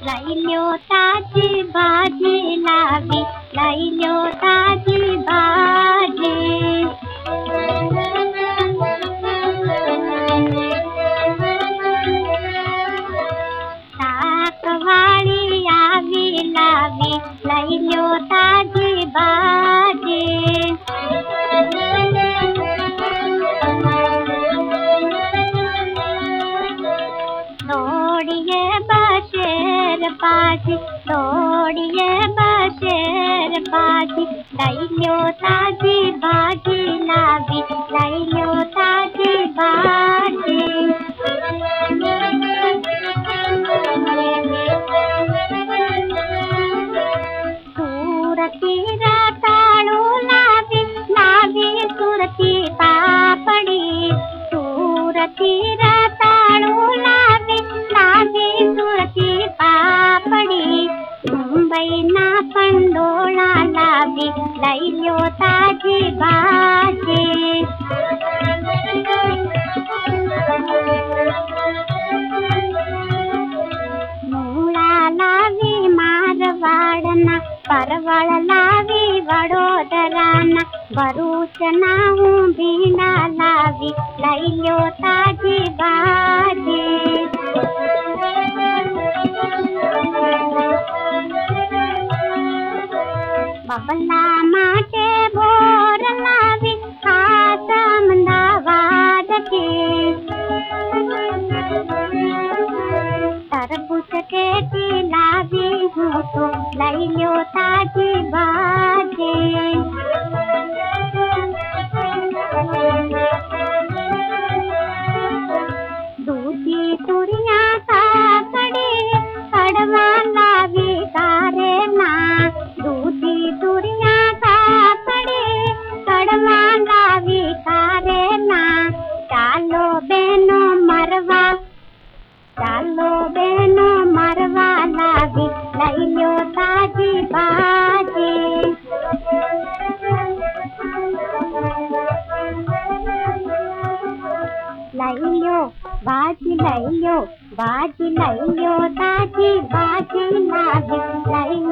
લાઈ લ્યો તાજી ભાજી લાવી લાઈ લ્યો તાજી छोड़िए बशेर पासी छोड़िए बशेर पासी। लैलो ताजी भागी लावी लैलो बैना पंडोळाला विलयो ताजी बाजे मुळाला वि मारवाडना परवळला वि वडोदराना भरूच ना हूं भीना लावी लयो ताजी बाजे बबला माटे भोर लावी आसम दावाद के। तरबूज के लावी हूँ तो लाई लो ताजी बात। बाजी लाइयो बाजी लाइयो दादी बाजी लाइयो